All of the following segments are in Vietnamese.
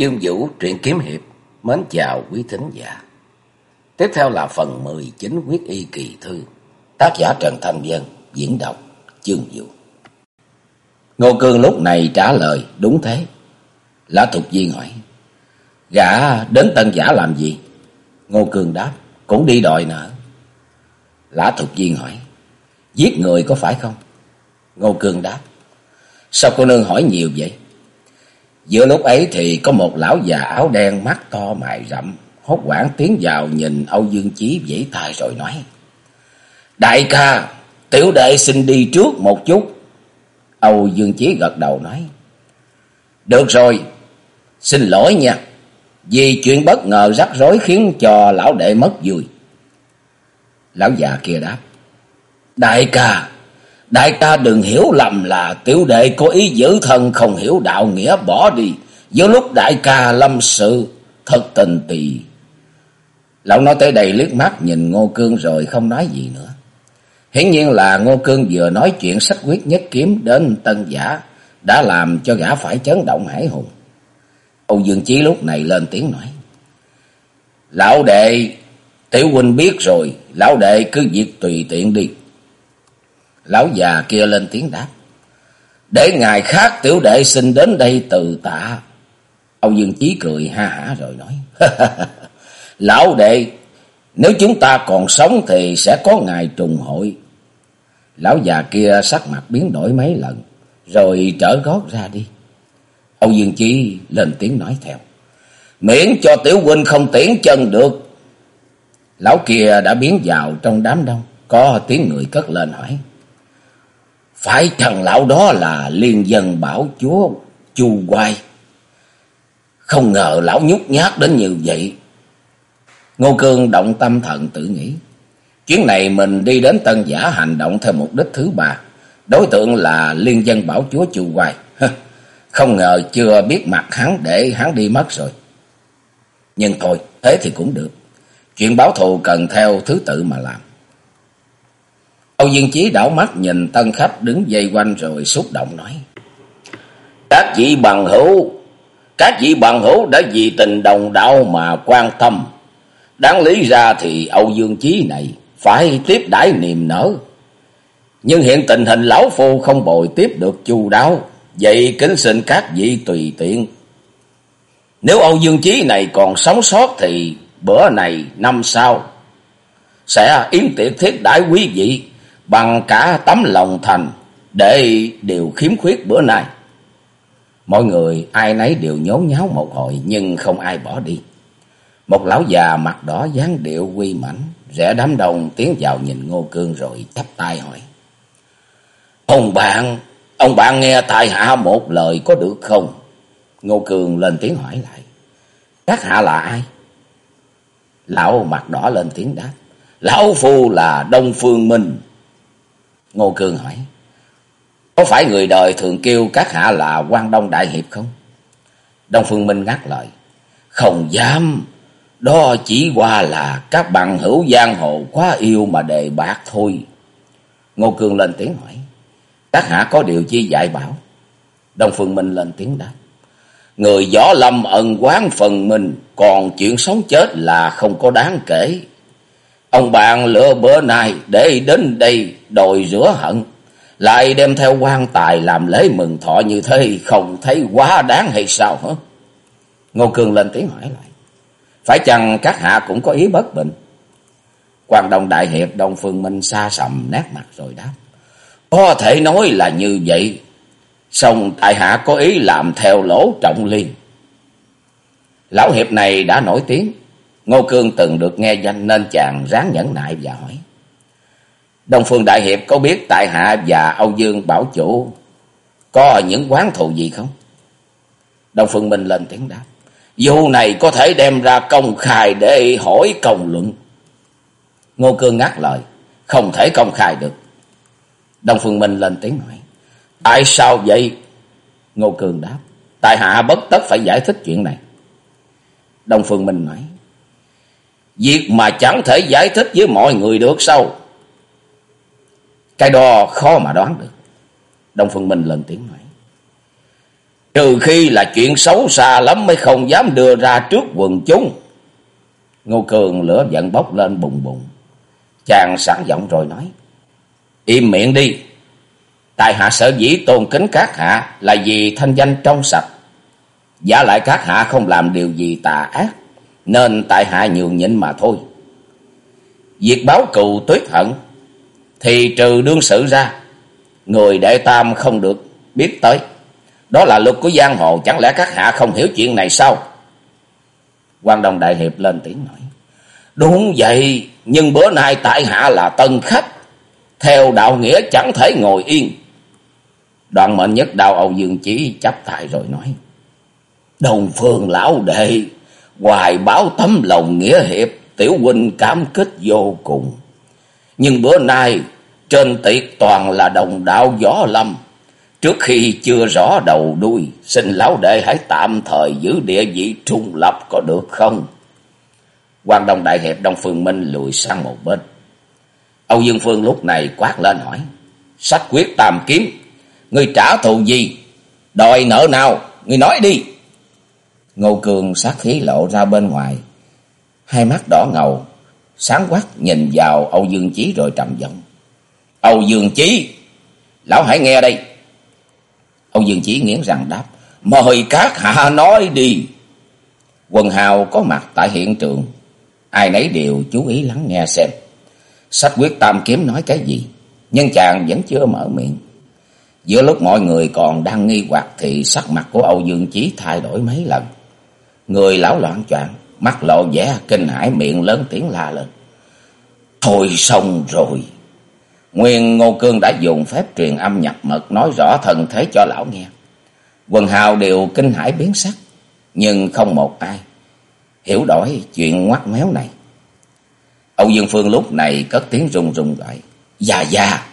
Chương Vũ truyện kiếm hiệp, mến chào quý thính giả. Tiếp theo là phần 19 quyết y kỳ thư. Tác giả Trần thanh Dân diễn đọc Chương Vũ. Ngô Cương lúc này trả lời, đúng thế. Lã Thục di hỏi: "Gã đến Tân Giả làm gì?" Ngô Cương đáp: "Cũng đi đòi nợ." Lã Thục di hỏi: "Giết người có phải không?" Ngô Cương đáp: "Sao cô nương hỏi nhiều vậy?" Giữa lúc ấy thì có một lão già áo đen mắt to mày rậm, hốt quảng tiến vào nhìn Âu Dương Chí vẫy tay rồi nói. Đại ca, tiểu đệ xin đi trước một chút. Âu Dương Chí gật đầu nói. Được rồi, xin lỗi nha, vì chuyện bất ngờ rắc rối khiến cho lão đệ mất vui. Lão già kia đáp. Đại ca, Đại ca đừng hiểu lầm là tiểu đệ có ý giữ thân không hiểu đạo nghĩa bỏ đi. Giữa lúc đại ca lâm sự thật tình tỳ. Lão nói tới đây liếc mắt nhìn Ngô Cương rồi không nói gì nữa. Hiển nhiên là Ngô Cương vừa nói chuyện sách quyết nhất kiếm đến tân giả đã làm cho gã phải chấn động hải hùng. Âu Dương Chí lúc này lên tiếng nói. Lão đệ, tiểu huynh biết rồi, lão đệ cứ việc tùy tiện đi. Lão già kia lên tiếng đáp. Để ngày khác tiểu đệ xin đến đây từ tạ. Ông Dương Chí cười ha hả rồi nói. Lão đệ, nếu chúng ta còn sống thì sẽ có ngày trùng hội. Lão già kia sắc mặt biến đổi mấy lần, rồi trở gót ra đi. Âu Dương Chí lên tiếng nói theo. Miễn cho tiểu huynh không tiến chân được. Lão kia đã biến vào trong đám đông, có tiếng người cất lên hỏi. Phải thằng lão đó là liên dân bảo chúa Chu Quai? Không ngờ lão nhút nhát đến như vậy. Ngô Cương động tâm thận tự nghĩ. Chuyến này mình đi đến Tân Giả hành động theo mục đích thứ ba. Đối tượng là liên dân bảo chúa Chu Quai. Không ngờ chưa biết mặt hắn để hắn đi mất rồi. Nhưng thôi, thế thì cũng được. Chuyện báo thù cần theo thứ tự mà làm. Âu Dương Chí đảo mắt nhìn tân khách đứng dây quanh rồi xúc động nói. Các vị bằng hữu, các vị bằng hữu đã vì tình đồng đạo mà quan tâm. Đáng lý ra thì Âu Dương Chí này phải tiếp đãi niềm nở. Nhưng hiện tình hình lão phu không bồi tiếp được chu đáo, vậy kính xin các vị tùy tiện. Nếu Âu Dương Chí này còn sống sót thì bữa này năm sau sẽ yến tiệc thiết đãi quý vị bằng cả tấm lòng thành để điều khiếm khuyết bữa nay. Mọi người ai nấy đều nhốn nháo một hồi nhưng không ai bỏ đi. Một lão già mặt đỏ dáng điệu quy mảnh, rẽ đám đông tiến vào nhìn Ngô Cương rồi chắp tay hỏi. Ông bạn, ông bạn nghe tại hạ một lời có được không? Ngô Cương lên tiếng hỏi lại. Các hạ là ai? Lão mặt đỏ lên tiếng đáp. Lão Phu là Đông Phương Minh, Ngô Cương hỏi. Có phải người đời thường kêu các hạ là quan Đông Đại Hiệp không? Đông Phương Minh ngắt lời. Không dám. Đó chỉ qua là các bằng hữu giang hồ quá yêu mà đề bạc thôi. Ngô Cương lên tiếng hỏi. Các hạ có điều chi dạy bảo? Đông Phương Minh lên tiếng đáp. Người võ lâm ẩn quán phần mình, còn chuyện sống chết là không có đáng kể. Ông bạn lựa bữa nay để đến đây đòi rửa hận. Lại đem theo quan tài làm lễ mừng thọ như thế, không thấy quá đáng hay sao hả? Ngô Cường lên tiếng hỏi lại. Phải chăng các hạ cũng có ý bất bình? Quan Đông Đại Hiệp Đông Phương Minh xa sầm nét mặt rồi đáp. Có thể nói là như vậy. Xong tại hạ có ý làm theo lỗ trọng liên. Lão Hiệp này đã nổi tiếng. Ngô Cương từng được nghe danh nên chàng ráng nhẫn nại và hỏi. Đông Phương Đại Hiệp, có biết tại hạ và Âu Dương Bảo Chủ có những quán thù gì không? Đông Phương Minh lên tiếng đáp. Vụ này có thể đem ra công khai để hỏi công luận. Ngô Cương ngắt lời. Không thể công khai được. Đông Phương Minh lên tiếng hỏi. Tại sao vậy? Ngô Cương đáp. Tại hạ bất tất phải giải thích chuyện này. Đông Phương Minh nói. Việc mà chẳng thể giải thích với mọi người được sao? Cái đó khó mà đoán được. Đông Phương Minh lên tiếng nói. Trừ khi là chuyện xấu xa lắm mới không dám đưa ra trước quần chúng. Ngô Cường lửa giận bốc lên bùng bùng. Chàng sẵn giọng rồi nói. Im miệng đi. Tại hạ sở dĩ tôn kính các hạ là vì thanh danh trong sạch. Giả lại các hạ không làm điều gì tà ác. Nên tại hạ nhường nhịn mà thôi. Việc báo cừu tuyết hận. Thì trừ đương sự ra. Người đệ tam không được biết tới. Đó là luật của giang hồ. Chẳng lẽ các hạ không hiểu chuyện này sao? quan Đồng Đại Hiệp lên tiếng nói. Đúng vậy. Nhưng bữa nay tại hạ là tân khách. Theo đạo nghĩa chẳng thể ngồi yên. Đoạn mệnh nhất đạo Âu Dương Chí chấp tay rồi nói. Đồng phương lão đệ, hoài báo tấm lòng nghĩa hiệp, tiểu huynh cảm kích vô cùng. Nhưng bữa nay, trên tiệc toàn là đồng đạo gió lâm. Trước khi chưa rõ đầu đuôi, xin lão đệ hãy tạm thời giữ địa vị trung lập có được không? quan Đông Đại Hiệp Đông Phương Minh lùi sang một bên. Âu Dương Phương lúc này quát lên hỏi. Sách quyết tam kiếm. Ngươi trả thù gì? Đòi nợ nào? Ngươi nói đi. Ngô Cường sát khí lộ ra bên ngoài. Hai mắt đỏ ngầu. Sáng quát nhìn vào Âu Dương Chí rồi trầm giọng. Âu Dương Chí. Lão hãy nghe đây. Âu Dương Chí nghiến răng đáp. Mời các hạ nói đi. Quần hào có mặt tại hiện trường. Ai nấy đều chú ý lắng nghe xem. Sách quyết tam kiếm nói cái gì? Nhưng chàng vẫn chưa mở miệng. Giữa lúc mọi người còn đang nghi hoặc thì sắc mặt của Âu Dương Chí thay đổi mấy lần. Người lão loạn choạng, mắt lộ vẻ kinh hãi miệng lớn tiếng la lên. Thôi xong rồi. Nguyên Ngô Cương đã dùng phép truyền âm nhập mật nói rõ thần thế cho lão nghe. Quần hào đều kinh hãi biến sắc, nhưng không một ai hiểu đổi chuyện ngoắt méo này. Âu Dương Phương lúc này cất tiếng rùng rùng gọi. Già già.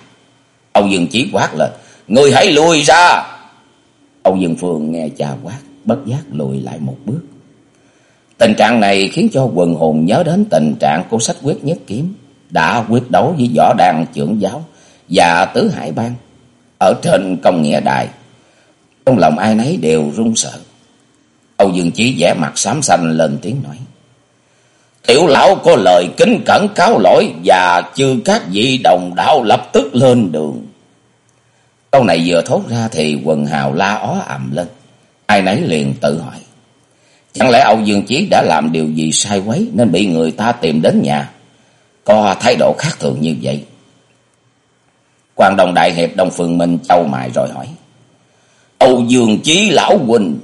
Âu Dương Chí quát lên. Người hãy lùi ra. Âu Dương Phương nghe cha quát. Bất giác lùi lại một bước. Tình trạng này khiến cho quần hồn nhớ đến tình trạng của sách quyết nhất kiếm. Đã quyết đấu với võ đàn trưởng giáo và tứ hải bang. Ở trên công nghĩa đài. Trong lòng ai nấy đều run sợ. Âu Dương Chí vẻ mặt xám xanh lên tiếng nói. Tiểu lão có lời kính cẩn cáo lỗi và chư các vị đồng đạo lập tức lên đường. Câu này vừa thốt ra thì quần hào la ó ầm lên. Ai nấy liền tự hỏi. Chẳng lẽ Âu Dương Chí đã làm điều gì sai quấy nên bị người ta tìm đến nhà? Có thái độ khác thường như vậy. quan đồng đại hiệp Đông Phương Minh châu mài rồi hỏi. Âu Dương Chí lão huynh,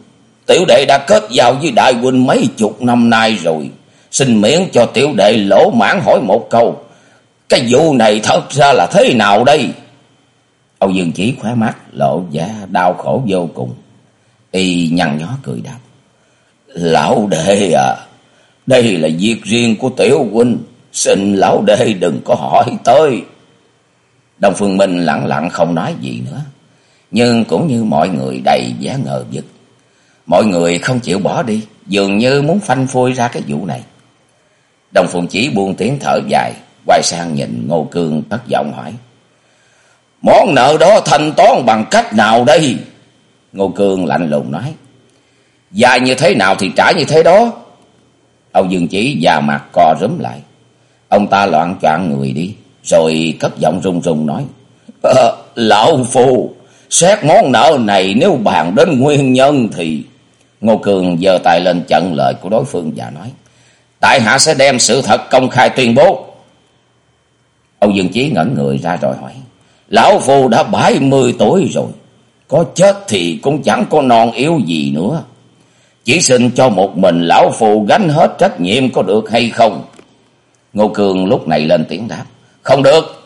tiểu đệ đã kết giao với đại huynh mấy chục năm nay rồi. Xin miễn cho tiểu đệ lỗ mãn hỏi một câu. Cái vụ này thật ra là thế nào đây? Âu Dương Chí khóe mắt, lộ vẻ đau khổ vô cùng. Y nhăn nhó cười đáp. Lão đệ à, đây là việc riêng của tiểu huynh. Xin lão đệ đừng có hỏi tới. Đồng Phương Minh lặng lặng không nói gì nữa. Nhưng cũng như mọi người đầy vẻ ngờ vực. Mọi người không chịu bỏ đi, dường như muốn phanh phui ra cái vụ này. Đồng phương Chỉ buông tiếng thở dài, quay sang nhìn Ngô Cương thất giọng hỏi. Món nợ đó thanh toán bằng cách nào đây? Ngô Cương lạnh lùng nói. Dài như thế nào thì trả như thế đó. Âu Dương Chỉ già mặt co rúm lại. Ông ta loạn choạng người đi, rồi cất giọng run run nói. Ờ, lão phu, xét món nợ này nếu bàn đến nguyên nhân thì... Ngô Cường giơ tay lên chặn lời của đối phương và nói. Tại hạ sẽ đem sự thật công khai tuyên bố. Âu Dương Chí ngẩn người ra rồi hỏi. Lão Phu đã bảy mươi tuổi rồi. Có chết thì cũng chẳng có non yếu gì nữa. Chỉ xin cho một mình Lão phù gánh hết trách nhiệm có được hay không? Ngô Cường lúc này lên tiếng đáp. Không được.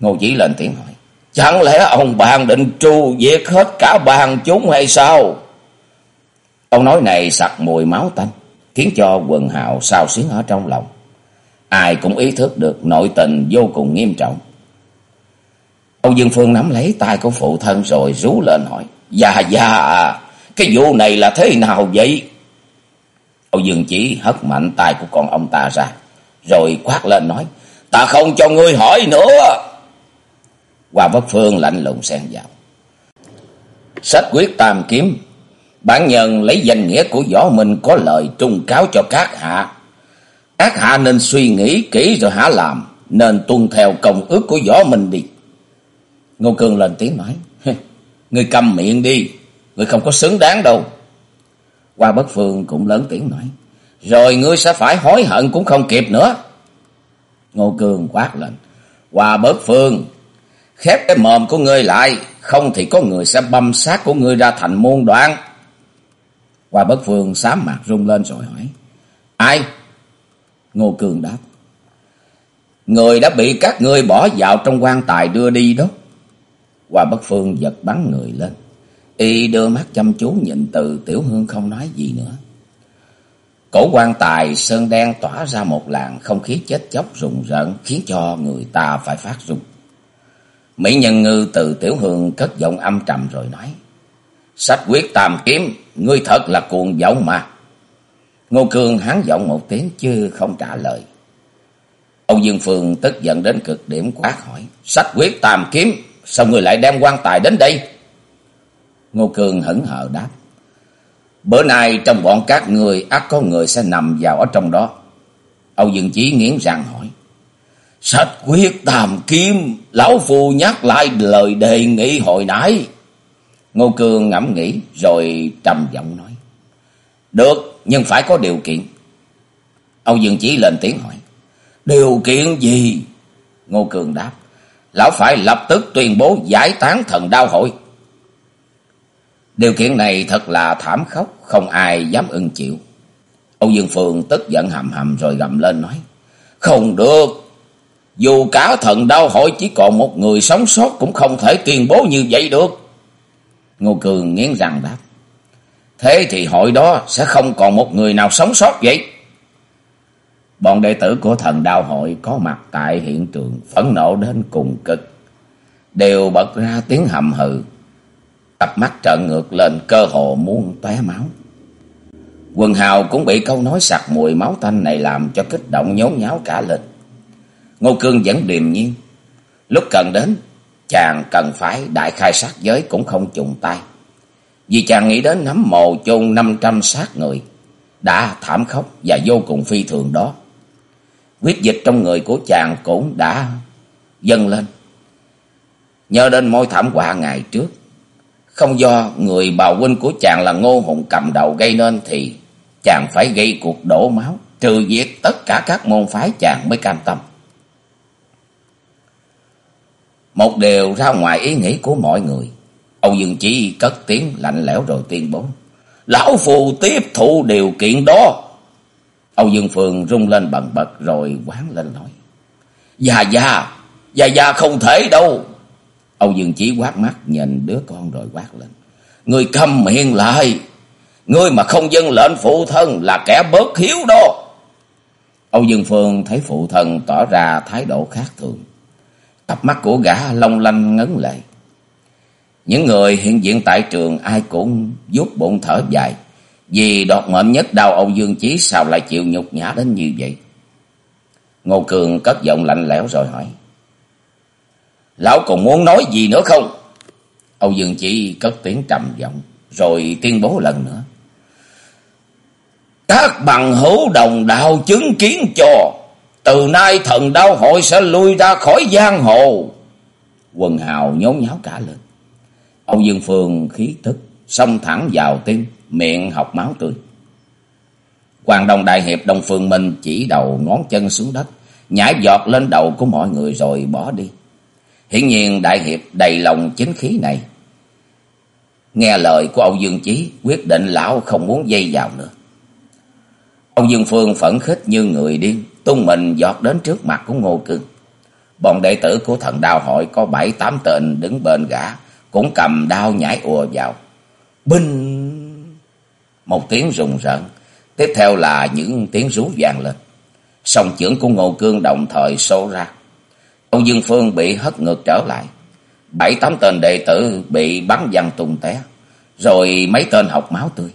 Ngô Chí lên tiếng hỏi. Chẳng lẽ ông bàn định tru diệt hết cả bàn chúng hay sao? Ông nói này sặc mùi máu tanh khiến cho quần hào sao xuyến ở trong lòng. Ai cũng ý thức được nội tình vô cùng nghiêm trọng. Âu Dương Phương nắm lấy tay của phụ thân rồi rú lên hỏi. Dạ dạ à, cái vụ này là thế nào vậy? Âu Dương chỉ hất mạnh tay của con ông ta ra. Rồi quát lên nói. Ta không cho ngươi hỏi nữa. Hoa Vất Phương lạnh lùng xen vào. Sách quyết tam kiếm. Bản nhân lấy danh nghĩa của võ mình có lời trung cáo cho các hạ. Các hạ nên suy nghĩ kỹ rồi hả làm. Nên tuân theo công ước của võ mình đi. Ngô Cương lên tiếng nói. Ngươi cầm miệng đi. Ngươi không có xứng đáng đâu. Hoa bất phương cũng lớn tiếng nói. Rồi ngươi sẽ phải hối hận cũng không kịp nữa. Ngô Cường quát lên. Hoa bất phương. Khép cái mồm của ngươi lại. Không thì có người sẽ băm xác của ngươi ra thành muôn đoạn. Hoa bất phương sám mặt rung lên rồi hỏi. Ai? Ngô Cường đáp. Người đã bị các ngươi bỏ vào trong quan tài đưa đi đó. Hoa bất phương giật bắn người lên. Y đưa mắt chăm chú nhìn từ tiểu hương không nói gì nữa. Cổ quan tài sơn đen tỏa ra một làn không khí chết chóc rùng rợn khiến cho người ta phải phát run. Mỹ nhân ngư từ tiểu hương cất giọng âm trầm rồi nói. Sách quyết tàm kiếm, ngươi thật là cuồng vọng mà. Ngô Cương hắn giọng một tiếng chứ không trả lời. Âu Dương Phương tức giận đến cực điểm quát hỏi. Sách quyết tàm kiếm, sao ngươi lại đem quan tài đến đây? Ngô Cương hững hờ đáp. Bữa nay trong bọn các người ắt có người sẽ nằm vào ở trong đó. Âu Dương Chí nghiến răng hỏi. Sách quyết tam kiếm, lão phu nhắc lại lời đề nghị hồi nãy. Ngô Cương ngẫm nghĩ rồi trầm giọng nói. Được, nhưng phải có điều kiện. Âu Dương Chí lên tiếng hỏi. Điều kiện gì? Ngô Cường đáp. Lão phải lập tức tuyên bố giải tán thần đao hội. Điều kiện này thật là thảm khốc, không ai dám ưng chịu. Âu Dương Phương tức giận hầm hầm rồi gầm lên nói. Không được, dù cả thần đau hội chỉ còn một người sống sót cũng không thể tuyên bố như vậy được. Ngô Cường nghiến răng đáp. Thế thì hội đó sẽ không còn một người nào sống sót vậy. Bọn đệ tử của thần đao hội có mặt tại hiện trường phẫn nộ đến cùng cực. Đều bật ra tiếng hầm hừ Cặp mắt trợn ngược lên cơ hồ muốn tóe máu. Quần hào cũng bị câu nói sặc mùi máu tanh này làm cho kích động nhốn nháo cả lên. Ngô Cương vẫn điềm nhiên. Lúc cần đến, chàng cần phải đại khai sát giới cũng không trùng tay. Vì chàng nghĩ đến nắm mồ chôn 500 sát người, đã thảm khốc và vô cùng phi thường đó. Quyết dịch trong người của chàng cũng đã dâng lên. Nhớ đến mối thảm họa ngày trước, không do người bào huynh của chàng là ngô hùng cầm đầu gây nên thì chàng phải gây cuộc đổ máu, trừ diệt tất cả các môn phái chàng mới cam tâm. Một điều ra ngoài ý nghĩ của mọi người. Âu Dương Chí cất tiếng lạnh lẽo rồi tuyên bố. Lão phù tiếp thụ điều kiện đó. Âu Dương Phương rung lên bần bật rồi quán lên nói. Dạ dạ, dạ dạ không thể đâu. Âu Dương Chí quát mắt, nhìn đứa con rồi quát lên. Người cầm miệng lại. Ngươi mà không dân lệnh phụ thân là kẻ bớt hiếu đó. Âu Dương Phương thấy phụ thân tỏ ra thái độ khác thường. Cặp mắt của gã long lanh ngấn lệ. Những người hiện diện tại trường ai cũng giúp bụng thở dài. Vì đọt mệnh nhất đau Âu Dương Chí sao lại chịu nhục nhã đến như vậy? Ngô Cường cất giọng lạnh lẽo rồi hỏi. Lão còn muốn nói gì nữa không? Âu Dương Chỉ cất tiếng trầm giọng, rồi tuyên bố lần nữa. Các bằng hữu đồng đạo chứng kiến cho, từ nay thần đau hội sẽ lui ra khỏi giang hồ. Quần hào nhốn nháo cả lên. Âu Dương Phương khí tức, xông thẳng vào tim, miệng học máu tươi. Hoàng Đồng Đại Hiệp Đông Phương Minh chỉ đầu ngón chân xuống đất, nhảy giọt lên đầu của mọi người rồi bỏ đi. Hiển nhiên Đại Hiệp đầy lòng chính khí này. Nghe lời của Âu Dương Chí, quyết định lão không muốn dây vào nữa. Âu Dương Phương phẫn khích như người điên, tung mình giọt đến trước mặt của Ngô Cương. Bọn đệ tử của thần đào hội có bảy tám tên đứng bên gã, cũng cầm đao nhảy ùa vào. Binh! Một tiếng rùng rợn, tiếp theo là những tiếng rú vang lên. Song trưởng của Ngô Cương đồng thời xô ra. Ông Dương Phương bị hất ngược trở lại. Bảy tám tên đệ tử bị bắn văng tung té. Rồi mấy tên học máu tươi.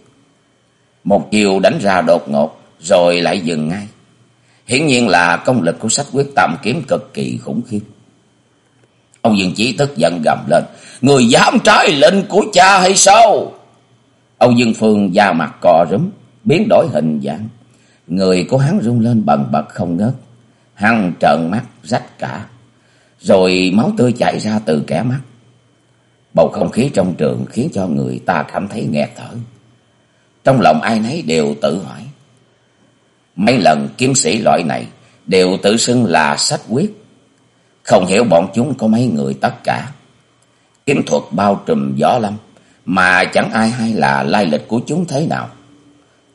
Một chiều đánh ra đột ngột. Rồi lại dừng ngay. Hiển nhiên là công lực của sách quyết tam kiếm cực kỳ khủng khiếp. ông Dương Chí tức giận gầm lên. Người dám trái lệnh của cha hay sao? ông Dương Phương da mặt cò rúm, biến đổi hình dạng. Người của hắn rung lên bần bật không ngớt. Hắn trợn mắt rách cả. Rồi máu tươi chảy ra từ kẻ mắt. Bầu không khí trong trường khiến cho người ta cảm thấy nghẹt thở. Trong lòng ai nấy đều tự hỏi. Mấy lần kiếm sĩ loại này đều tự xưng là sách quyết. Không hiểu bọn chúng có mấy người tất cả. Kiếm thuật bao trùm gió lâm, mà chẳng ai hay là lai lịch của chúng thế nào.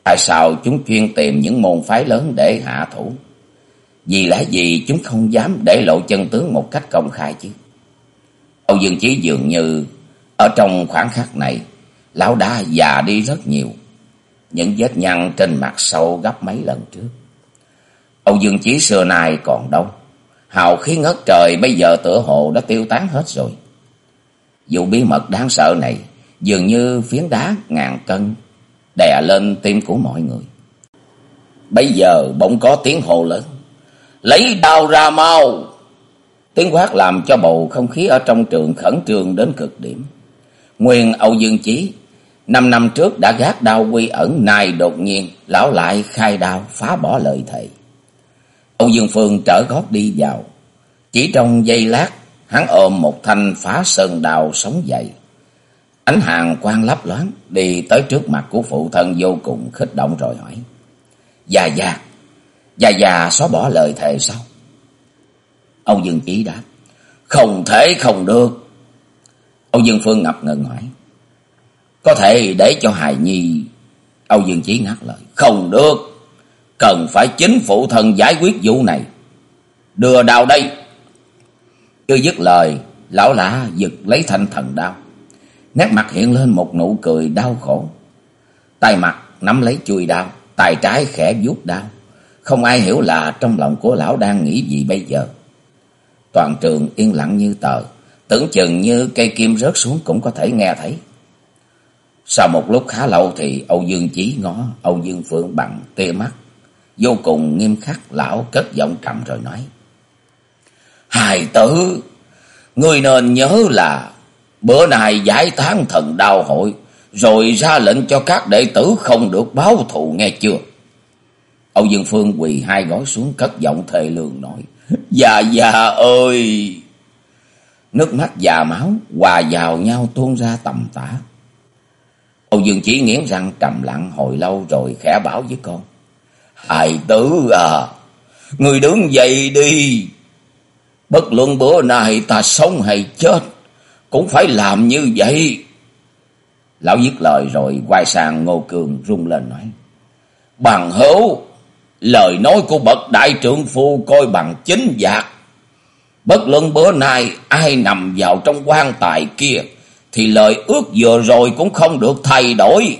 Tại sao chúng chuyên tìm những môn phái lớn để hạ thủ? Vì lẽ gì chúng không dám để lộ chân tướng một cách công khai chứ? Âu Dương Chí dường như ở trong khoảng khắc này, lão đã già đi rất nhiều. Những vết nhăn trên mặt sâu gấp mấy lần trước. Âu Dương Chí xưa nay còn đâu. Hào khí ngất trời bây giờ tựa hồ đã tiêu tán hết rồi. vụ bí mật đáng sợ này dường như phiến đá ngàn cân đè lên tim của mọi người. Bây giờ bỗng có tiếng hồ lớn. Lấy đao ra mau! Tiếng quát làm cho bầu không khí ở trong trường khẩn trương đến cực điểm. Nguyên Âu Dương Chí, năm năm trước đã gác đao quy ẩn, nay đột nhiên lão lại khai đao phá bỏ lời thầy. Âu Dương Phương trở gót đi vào. Chỉ trong giây lát, hắn ôm một thanh phá sơn đào sống dậy. Ánh hàng quang lấp loáng đi tới trước mặt của phụ thân vô cùng khích động rồi hỏi. Già già, già già xóa bỏ lời thề sao? Âu Dương Chí đáp. Không thể không được. Âu Dương Phương ngập ngừng hỏi. Có thể để cho hài nhi... Âu Dương Chí ngắt lời. Không được. Cần phải chính phụ thần giải quyết vụ này. Đưa đào đây. Chưa dứt lời, lão lã giật lấy thanh thần đao. Nét mặt hiện lên một nụ cười đau khổ. Tay mặt nắm lấy chui đao, tay trái khẽ vuốt đao. Không ai hiểu là trong lòng của lão đang nghĩ gì bây giờ. Toàn trường yên lặng như tờ, tưởng chừng như cây kim rớt xuống cũng có thể nghe thấy. Sau một lúc khá lâu thì Âu Dương Chí ngó Âu Dương Phượng bằng tia mắt. Vô cùng nghiêm khắc lão cất giọng trầm rồi nói. Hài tử, người nên nhớ là bữa nay giải tán thần đau hội, rồi ra lệnh cho các đệ tử không được báo thù nghe chưa? Âu Dương Phương quỳ hai gối xuống cất giọng thề lường nói. Già già ơi! Nước mắt già máu hòa vào nhau tuôn ra tầm tả. Âu Dương chỉ nghiến răng trầm lặng hồi lâu rồi khẽ bảo với con. Hài tử à! Người đứng dậy đi! Bất luận bữa nay ta sống hay chết, cũng phải làm như vậy. Lão dứt lời rồi quay sang Ngô Cường rung lên nói. Bằng hữu, lời nói của bậc đại trưởng phu coi bằng chính giác. Bất luận bữa nay ai nằm vào trong quan tài kia, thì lời ước vừa rồi cũng không được thay đổi.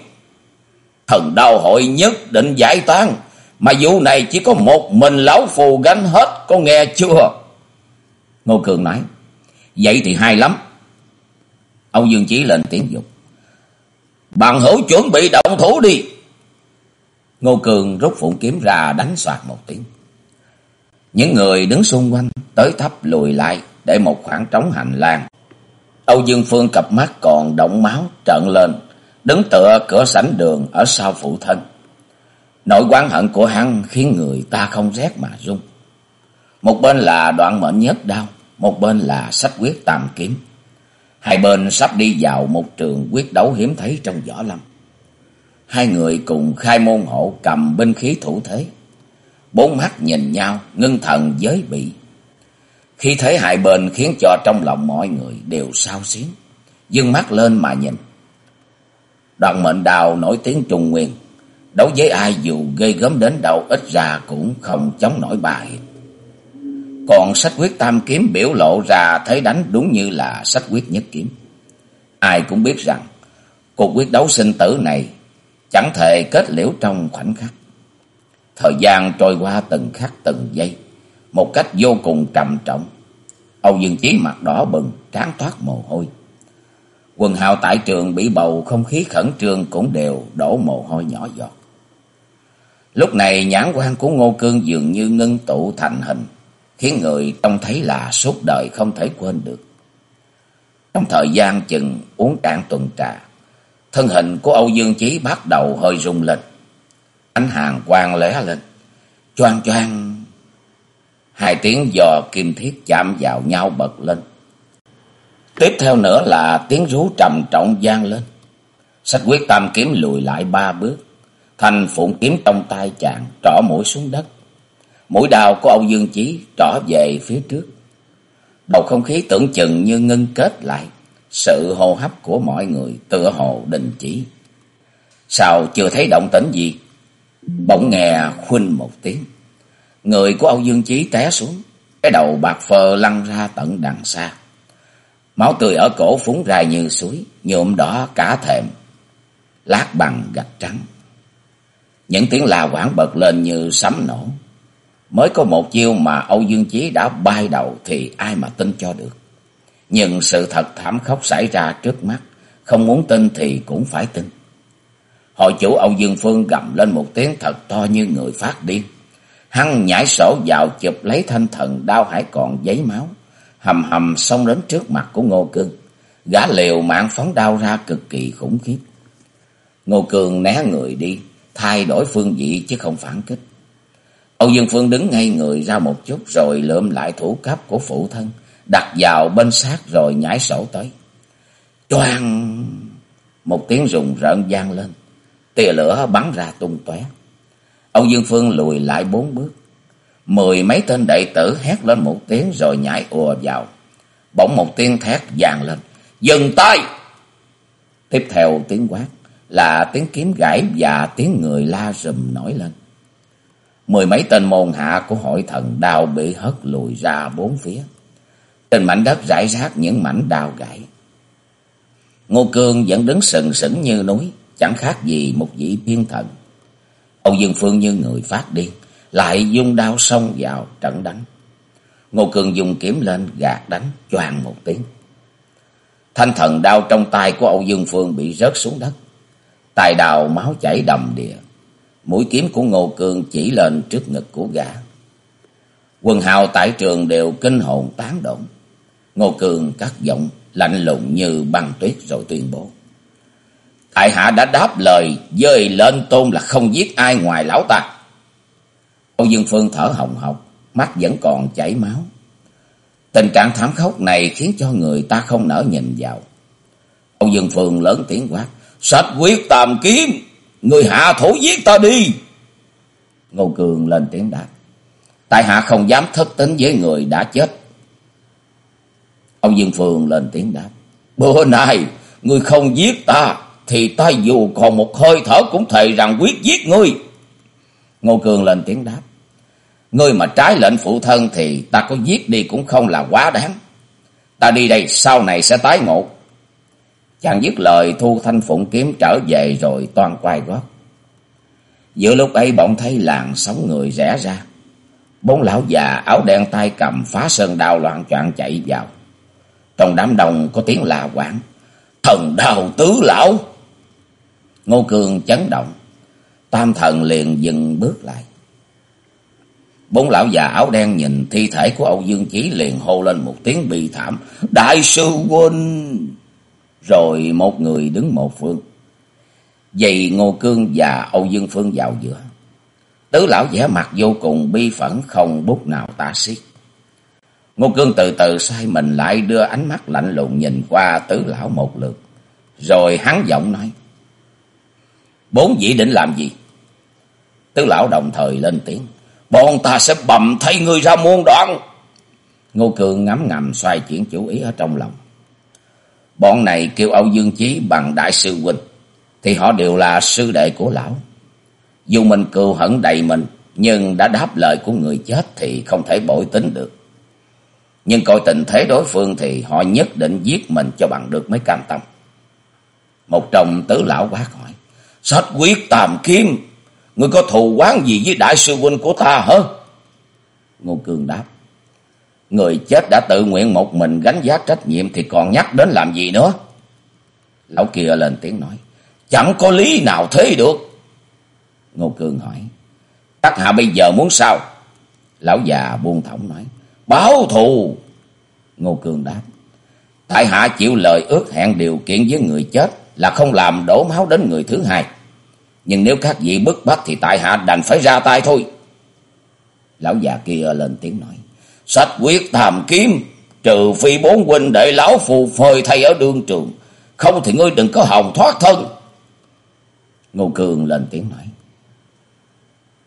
Thần đau hội nhất định giải tán, mà vụ này chỉ có một mình lão phù gánh hết, có nghe chưa? Ngô Cường nói, vậy thì hay lắm. Ông Dương Chí lên tiếng dục. Bằng hữu chuẩn bị động thủ đi. Ngô Cường rút phụng kiếm ra đánh soạt một tiếng. Những người đứng xung quanh tới thấp lùi lại để một khoảng trống hành lang. Âu Dương Phương cặp mắt còn động máu trợn lên, đứng tựa cửa sảnh đường ở sau phụ thân. Nỗi quán hận của hắn khiến người ta không rét mà run. Một bên là đoạn mệnh nhất đau, một bên là sách quyết tam kiếm. Hai bên sắp đi vào một trường quyết đấu hiếm thấy trong võ lâm. Hai người cùng khai môn hộ cầm binh khí thủ thế. Bốn mắt nhìn nhau, ngưng thần giới bị. Khi thấy hai bên khiến cho trong lòng mọi người đều sao xuyến. dưng mắt lên mà nhìn. đoàn mệnh đào nổi tiếng trung nguyên. Đấu với ai dù gây gớm đến đâu ít ra cũng không chống nổi bài. Còn sách quyết tam kiếm biểu lộ ra thấy đánh đúng như là sách quyết nhất kiếm. Ai cũng biết rằng cuộc quyết đấu sinh tử này chẳng thể kết liễu trong khoảnh khắc. Thời gian trôi qua từng khắc từng giây, một cách vô cùng trầm trọng. Âu Dương Chí mặt đỏ bừng, trán toát mồ hôi. Quần hào tại trường bị bầu không khí khẩn trương cũng đều đổ mồ hôi nhỏ giọt. Lúc này nhãn quan của Ngô Cương dường như ngưng tụ thành hình, khiến người trông thấy là suốt đời không thể quên được. Trong thời gian chừng uống cạn tuần trà, thân hình của Âu Dương Chí bắt đầu hơi rung lên. Ánh hàng quang lóe lên, choang choang. Hai tiếng giò kim thiết chạm vào nhau bật lên. Tiếp theo nữa là tiếng rú trầm trọng vang lên. Sách quyết tam kiếm lùi lại ba bước. Thành phụng kiếm trong tay chàng trỏ mũi xuống đất. Mũi đào của Âu Dương Chí trỏ về phía trước. Bầu không khí tưởng chừng như ngưng kết lại. Sự hô hấp của mọi người tựa hồ đình chỉ. Sao chưa thấy động tĩnh gì? Bỗng nghe khuynh một tiếng. Người của Âu Dương Chí té xuống. Cái đầu bạc phơ lăn ra tận đằng xa. Máu tươi ở cổ phúng ra như suối, nhuộm đỏ cả thềm, lát bằng gạch trắng. Những tiếng la quảng bật lên như sấm nổ. Mới có một chiêu mà Âu Dương Chí đã bay đầu thì ai mà tin cho được. Nhưng sự thật thảm khốc xảy ra trước mắt, không muốn tin thì cũng phải tin. Hội chủ Âu Dương Phương gầm lên một tiếng thật to như người phát điên. Hăng nhảy sổ vào chụp lấy thanh thần đau hải còn giấy máu hầm hầm xông đến trước mặt của Ngô Cương. Gã liều mạng phóng đao ra cực kỳ khủng khiếp. Ngô Cương né người đi, thay đổi phương vị chứ không phản kích. Âu Dương Phương đứng ngay người ra một chút rồi lượm lại thủ cấp của phụ thân, đặt vào bên sát rồi nhảy sổ tới. Choang! Một tiếng rùng rợn vang lên, tia lửa bắn ra tung tóe. Âu Dương Phương lùi lại bốn bước, Mười mấy tên đệ tử hét lên một tiếng rồi nhảy ùa vào. Bỗng một tiếng thét vang lên. Dừng tay! Tiếp theo tiếng quát là tiếng kiếm gãy và tiếng người la rùm nổi lên. Mười mấy tên môn hạ của hội thần đào bị hất lùi ra bốn phía. Trên mảnh đất rải rác những mảnh đào gãy. Ngô Cương vẫn đứng sừng sững như núi, chẳng khác gì một vị thiên thần. Âu Dương Phương như người phát điên lại dung đao xông vào trận đánh. Ngô Cường dùng kiếm lên gạt đánh choàng một tiếng. Thanh thần đao trong tay của Âu Dương Phương bị rớt xuống đất. Tài đào máu chảy đầm đìa. Mũi kiếm của Ngô Cường chỉ lên trước ngực của gã. Quần hào tại trường đều kinh hồn tán động. Ngô Cường cắt giọng lạnh lùng như băng tuyết rồi tuyên bố. Tại hạ đã đáp lời dơi lên tôn là không giết ai ngoài lão ta. Âu Dương Phương thở hồng hộc, mắt vẫn còn chảy máu. Tình trạng thảm khốc này khiến cho người ta không nỡ nhìn vào. Âu Dương Phương lớn tiếng quát, sạch quyết tàm kiếm, người hạ thủ giết ta đi. Ngô Cường lên tiếng đáp, tại hạ không dám thất tính với người đã chết ông Dương phường lên tiếng đáp, bữa nay ngươi không giết ta, thì ta dù còn một hơi thở cũng thề rằng quyết giết ngươi. Ngô Cường lên tiếng đáp, Ngươi mà trái lệnh phụ thân thì ta có giết đi cũng không là quá đáng. Ta đi đây sau này sẽ tái ngộ. Chàng dứt lời thu thanh phụng kiếm trở về rồi toàn quay gót. Giữa lúc ấy bỗng thấy làng sóng người rẽ ra. Bốn lão già áo đen tay cầm phá sơn đao loạn choạng chạy vào. Trong đám đồng có tiếng là quảng. Thần đào tứ lão. Ngô Cường chấn động. Tam thần liền dừng bước lại. Bốn lão già áo đen nhìn thi thể của Âu Dương Chí liền hô lên một tiếng bi thảm. Đại sư huynh! Rồi một người đứng một phương. Dày Ngô Cương và Âu Dương Phương vào giữa. Tứ lão vẻ mặt vô cùng bi phẫn, không bút nào tả xiết. Ngô Cương từ từ xoay mình lại đưa ánh mắt lạnh lùng nhìn qua tứ lão một lượt. Rồi hắn giọng nói. Bốn vị định làm gì? Tứ lão đồng thời lên tiếng. Bọn ta sẽ bầm thay người ra muôn đoạn. Ngô Cương ngắm ngầm xoay chuyển chủ ý ở trong lòng. Bọn này kêu Âu Dương Chí bằng đại sư huynh. Thì họ đều là sư đệ của lão. Dù mình cừu hận đầy mình. Nhưng đã đáp lời của người chết thì không thể bội tính được. Nhưng coi tình thế đối phương thì họ nhất định giết mình cho bằng được mới cam tâm. Một trong tứ lão quát hỏi. Sách quyết tàm kiếm, Ngươi có thù quán gì với đại sư huynh của ta hả? Ngô Cương đáp. Người chết đã tự nguyện một mình gánh giá trách nhiệm thì còn nhắc đến làm gì nữa? Lão kia lên tiếng nói. Chẳng có lý nào thế được. Ngô Cương hỏi. Các hạ bây giờ muốn sao? Lão già buông thõng nói. Báo thù. Ngô Cường đáp. Tại hạ chịu lời ước hẹn điều kiện với người chết là không làm đổ máu đến người thứ hai. Nhưng nếu các vị bức bách thì tại hạ đành phải ra tay thôi. Lão già kia lên tiếng nói. Sách quyết thàm kiếm, trừ phi bốn huynh để lão phù phơi thay ở đương trường. Không thì ngươi đừng có hòng thoát thân. Ngô Cường lên tiếng nói.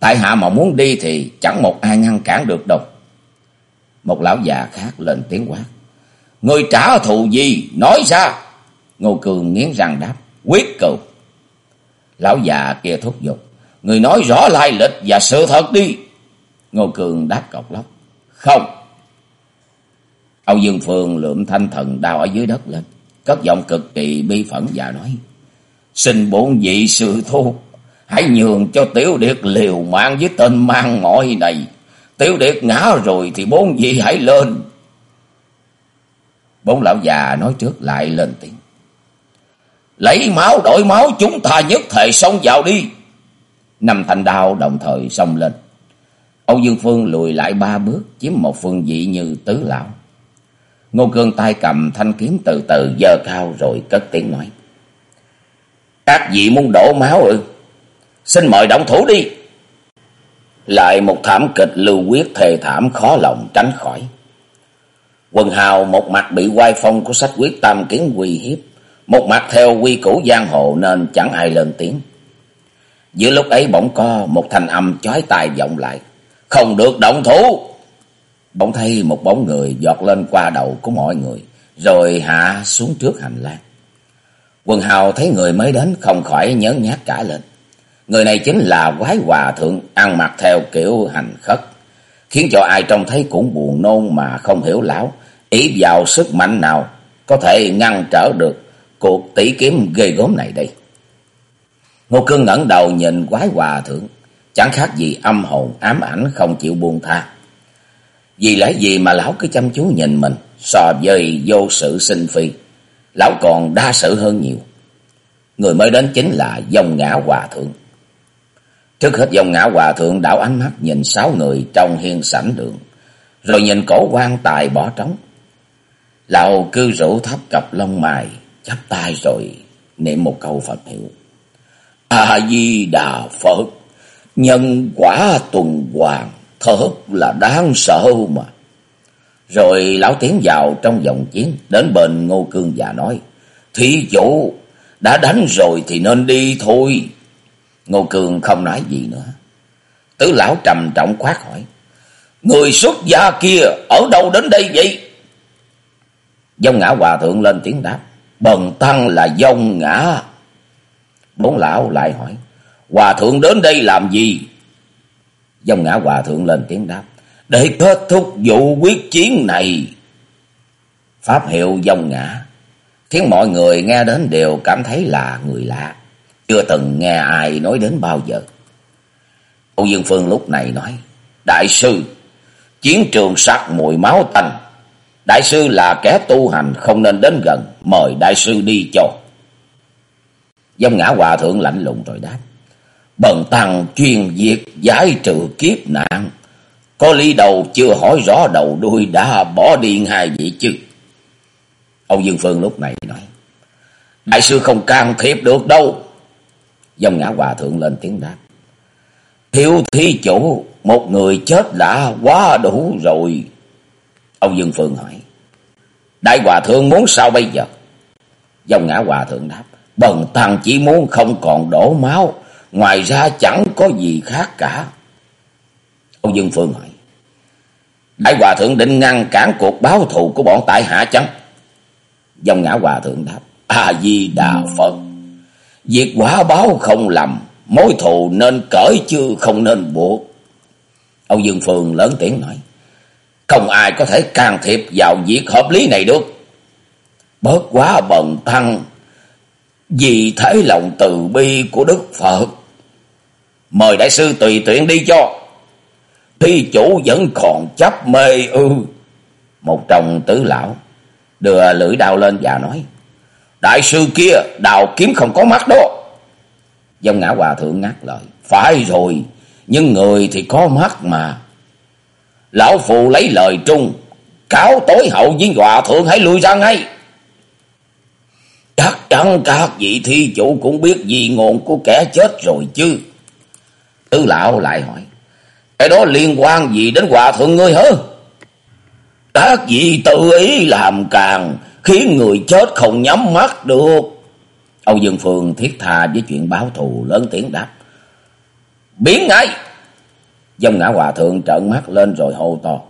Tại hạ mà muốn đi thì chẳng một ai ngăn cản được đâu. Một lão già khác lên tiếng quát. Người trả thù gì? Nói ra. Ngô Cường nghiến răng đáp. Quyết cừu. Lão già kia thúc giục. Người nói rõ lai lịch và sự thật đi. Ngô Cường đáp cọc lóc. Không. Âu Dương Phương lượm thanh thần đào ở dưới đất lên. Cất giọng cực kỳ bi phẫn và nói. Xin bốn vị sư thu. Hãy nhường cho tiểu điệt liều mạng với tên mang mỏi này. Tiểu điệt ngã rồi thì bốn vị hãy lên. Bốn lão già nói trước lại lên tiếng. Lấy máu, đổi máu, chúng ta nhất thể xông vào đi. Năm thanh đao đồng thời xông lên. Âu Dương Phương lùi lại ba bước, chiếm một phương vị như tứ lão. Ngô Cương tay cầm thanh kiếm từ từ dơ cao rồi cất tiếng nói. Các vị muốn đổ máu ư? Xin mời động thủ đi. Lại một thảm kịch lưu quyết thề thảm khó lòng tránh khỏi. Quần hào một mặt bị quay phong của sách quyết tam kiến uy hiếp, một mặt theo quy củ giang hồ nên chẳng ai lên tiếng. Giữa lúc ấy bỗng co một thanh âm chói tai vọng lại. Không được động thủ! Bỗng thấy một bóng người giọt lên qua đầu của mọi người, rồi hạ xuống trước hành lang. Quần hào thấy người mới đến không khỏi nhớ nhát cả lên. Người này chính là quái hòa thượng ăn mặc theo kiểu hành khất, khiến cho ai trông thấy cũng buồn nôn mà không hiểu lão, ý vào sức mạnh nào có thể ngăn trở được cuộc tỷ kiếm ghê gốm này đây. Ngô Cương ngẩng đầu nhìn quái hòa thượng, chẳng khác gì âm hồn ám ảnh không chịu buông tha. Vì lẽ gì mà lão cứ chăm chú nhìn mình so với vô sự sinh phi, lão còn đa sự hơn nhiều. Người mới đến chính là dòng ngã hòa thượng. Trước hết dòng ngã hòa thượng đảo ánh mắt nhìn sáu người trong hiên sảnh đường, rồi nhìn cổ quan tài bỏ trống. Lão cư rủ thấp cặp lông mày, chắp tay rồi niệm một câu Phật hiệu. A-di-đà Phật, nhân quả tuần hoàn, thật là đáng sợ mà. Rồi lão tiến vào trong vòng chiến, đến bên Ngô Cương và nói, Thí chủ, đã đánh rồi thì nên đi thôi. Ngô Cường không nói gì nữa. Tứ lão trầm trọng khoát hỏi, Người xuất gia kia ở đâu đến đây vậy? Dông ngã hòa thượng lên tiếng đáp, Bần tăng là dông ngã. Bốn lão lại hỏi, Hòa thượng đến đây làm gì? Dông ngã hòa thượng lên tiếng đáp, Để kết thúc vụ quyết chiến này. Pháp hiệu dông ngã, khiến mọi người nghe đến đều cảm thấy là người lạ. Chưa từng nghe ai nói đến bao giờ. Âu Dương Phương lúc này nói, Đại sư, chiến trường sắc mùi máu tanh, Đại sư là kẻ tu hành không nên đến gần, mời đại sư đi cho. Dông ngã hòa thượng lạnh lùng rồi đáp. Bần tăng chuyên diệt giải trừ kiếp nạn. Có lý đầu chưa hỏi rõ đầu đuôi đã bỏ đi hai vị chứ. Ông Dương Phương lúc này nói. Đại sư không can thiệp được đâu dòng ngã hòa thượng lên tiếng đáp. Thiếu thí chủ, một người chết đã quá đủ rồi. Ông Dương Phương hỏi. Đại hòa thượng muốn sao bây giờ? Dòng ngã hòa thượng đáp. Bần tăng chỉ muốn không còn đổ máu. Ngoài ra chẳng có gì khác cả. Ông Dương Phương hỏi. Đại hòa thượng định ngăn cản cuộc báo thù của bọn tại hạ chăng? Dòng ngã hòa thượng đáp. A-di-đà Phật. Việc quả báo không lầm. Mối thù nên cởi chứ không nên buộc. Ông Dương Phương lớn tiếng nói. Không ai có thể can thiệp vào việc hợp lý này được. Bớt quá bần tăng, vì thế lòng từ bi của Đức Phật. Mời đại sư tùy tiện đi cho. Thi chủ vẫn còn chấp mê ư. Một trong tứ lão đưa lưỡi đao lên và nói. Đại sư kia đào kiếm không có mắt đó. Dông ngã hòa thượng ngắt lời. Phải rồi, nhưng người thì có mắt mà. Lão phù lấy lời trung, cáo tối hậu với hòa thượng hãy lui ra ngay. chắn các vị thi chủ cũng biết gì ngôn của kẻ chết rồi chứ. Tứ lão lại hỏi. Cái đó liên quan gì đến hòa thượng ngươi hả? Các vị tự ý làm càng khiến người chết không nhắm mắt được. Âu Dương Phương thiết tha với chuyện báo thù, lớn tiếng đáp. Biến ngay! Dông ngã hòa thượng trợn mắt lên rồi hô to.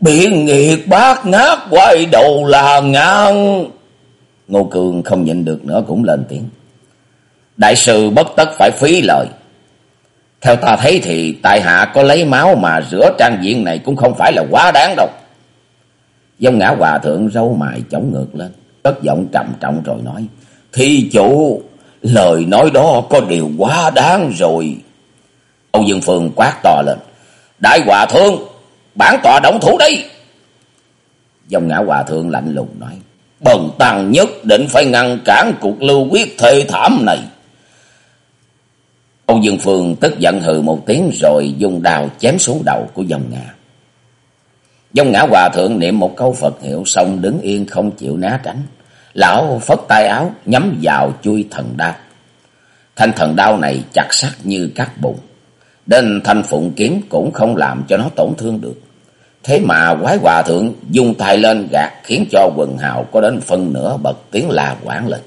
Biện nghiệt bát ngát, quay đầu là ngang. Ngô Cường không nhịn được nữa cũng lên tiếng. Đại sư bất tất phải phí lời. Theo ta thấy thì tại hạ có lấy máu mà rửa trang diện này cũng không phải là quá đáng đâu. Dông ngã hòa thượng râu mài chống ngược lên. Cất giọng trầm trọng rồi nói. Thi chủ, lời nói đó có điều quá đáng rồi. Âu Dương Phương quát to lên. Đại hòa thượng, bản tọa động thủ đi Dòng ngã hòa thượng lạnh lùng nói. Bần tăng nhất định phải ngăn cản cuộc lưu quyết thê thảm này. Âu Dương Phương tức giận hừ một tiếng rồi dùng đào chém xuống đầu của dòng ngã. Dông ngã hòa thượng niệm một câu Phật hiệu xong đứng yên không chịu né tránh. Lão phất tay áo, nhắm vào chui thần đao. Thanh thần đao này chặt sắc như cắt bụng. Đến thanh phụng kiếm cũng không làm cho nó tổn thương được. Thế mà quái hòa thượng dùng tay lên gạt khiến cho quần hào có đến phân nửa bật tiếng la quảng lên.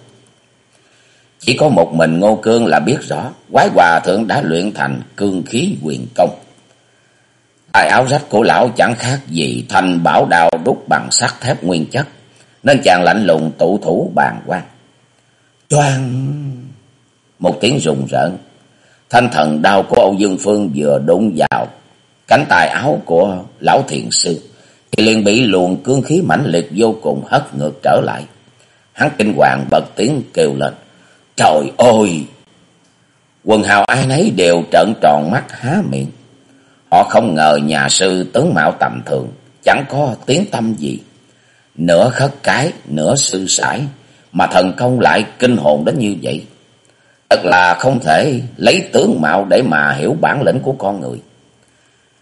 Chỉ có một mình Ngô Cương là biết rõ, quái hòa thượng đã luyện thành cương khí quyền công. Tài áo rách của lão chẳng khác gì thành bảo đào đúc bằng sắt thép nguyên chất, nên chàng lạnh lùng tụ thủ bàn quan. Choang! Một tiếng rùng rợn, thanh thần đao của Âu Dương Phương vừa đụng vào cánh tài áo của lão thiền sư, thì liền bị luồng cương khí mãnh liệt vô cùng hất ngược trở lại. Hắn kinh hoàng bật tiếng kêu lên, trời ơi! Quần hào ai nấy đều trợn tròn mắt há miệng. Họ không ngờ nhà sư tướng mạo tầm thường, chẳng có tiếng tâm gì. Nửa khất cái, nửa sư sải, mà thần công lại kinh hồn đến như vậy. Thật là không thể lấy tướng mạo để mà hiểu bản lĩnh của con người.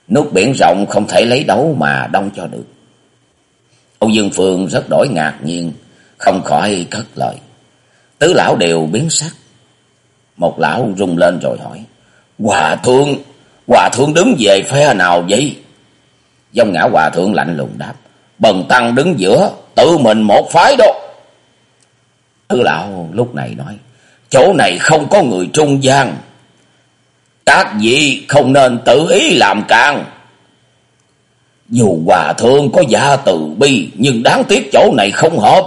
Nước biển rộng không thể lấy đấu mà đông cho được. Âu Dương Phương rất đổi ngạc nhiên, không khỏi cất lời. Tứ lão đều biến sắc. Một lão rung lên rồi hỏi. Hòa thượng, hòa thượng đứng về phe nào vậy? Dông ngã hòa thượng lạnh lùng đáp. Bần tăng đứng giữa, tự mình một phái đó. Tứ lão lúc này nói. Chỗ này không có người trung gian. Các vị không nên tự ý làm càng. Dù hòa thượng có giả từ bi, nhưng đáng tiếc chỗ này không hợp.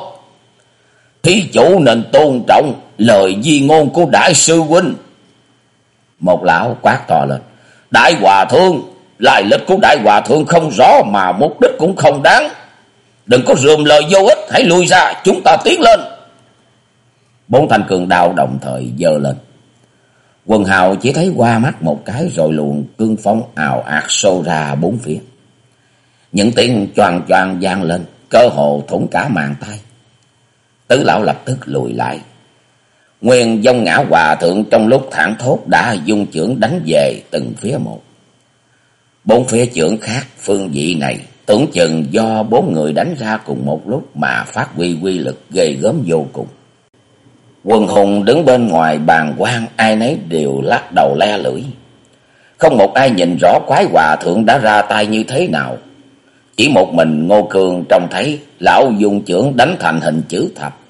Thí chủ nên tôn trọng lời di ngôn của đại sư huynh. Một lão quát to lên. Đại hòa thượng, lại lịch của đại hòa thượng không rõ mà mục đích cũng không đáng. Đừng có rườm lời vô ích, hãy lui ra, chúng ta tiến lên. Bốn thanh cường đào đồng thời dơ lên. Quần hào chỉ thấy qua mắt một cái rồi luồng cương phong ào ạt xô ra bốn phía. Những tiếng choàng choàng vang lên, cơ hồ thủng cả màn tay. Tứ lão lập tức lùi lại. Nguyên dông ngã hòa thượng trong lúc thẳng thốt đã dung trưởng đánh về từng phía một. Bốn phía trưởng khác phương vị này tưởng chừng do bốn người đánh ra cùng một lúc mà phát huy quy lực ghê gớm vô cùng. Quần hùng đứng bên ngoài bàn quan ai nấy đều lắc đầu le lưỡi. Không một ai nhìn rõ quái hòa thượng đã ra tay như thế nào. Chỉ một mình Ngô Cường trông thấy lão dung trưởng đánh thành hình chữ thập.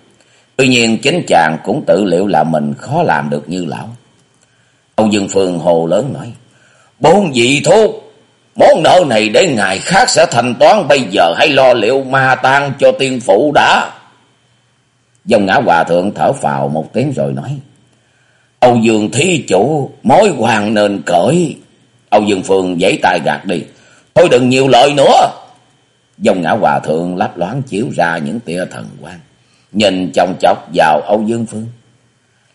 Tuy nhiên chính chàng cũng tự liệu là mình khó làm được như lão. Ông Dương Phương hồ lớn nói. Bốn vị thuốc, món nợ này để ngày khác sẽ thanh toán bây giờ hay lo liệu ma tan cho tiên phụ đã. Dòng ngã hòa thượng thở phào một tiếng rồi nói. Âu Dương thí chủ, mối hoàng nên cởi. Âu Dương Phương giấy tay gạt đi. Thôi đừng nhiều lời nữa. Dòng ngã hòa thượng lấp loáng chiếu ra những tia thần quang. Nhìn chồng chọc vào Âu Dương Phương.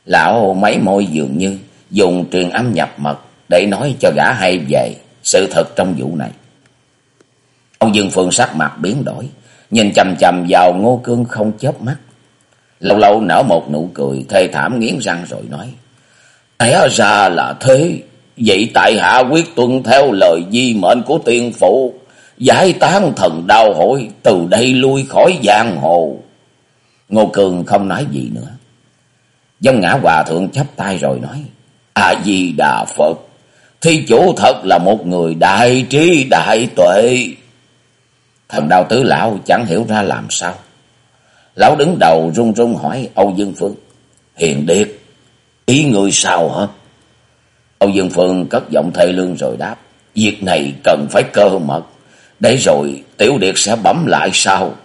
Lão mấy môi dường như dùng truyền âm nhập mật để nói cho gã hay về sự thật trong vụ này. Âu Dương Phương sắc mặt biến đổi, nhìn chầm chầm vào Ngô Cương không chớp mắt. Lâu lâu nở một nụ cười thê thảm nghiến răng rồi nói. Té ra là thế, vậy tại hạ quyết tuân theo lời di mệnh của tiên phụ, giải tán thần đau hội, từ đây lui khỏi giang hồ. Ngô Cường không nói gì nữa, Dông ngã hòa thượng chắp tay rồi nói. A-di-đà Phật. Thi chủ thật là một người đại trí đại tuệ. Thần đau tứ lão chẳng hiểu ra làm sao. Lão đứng đầu run run hỏi Âu Dương Phương. Hiền điệt, ý người sao hả? Âu Dương Phương cất giọng thê lương rồi đáp. Việc này cần phải cơ mật. Để rồi tiểu điệt sẽ bấm lại sau.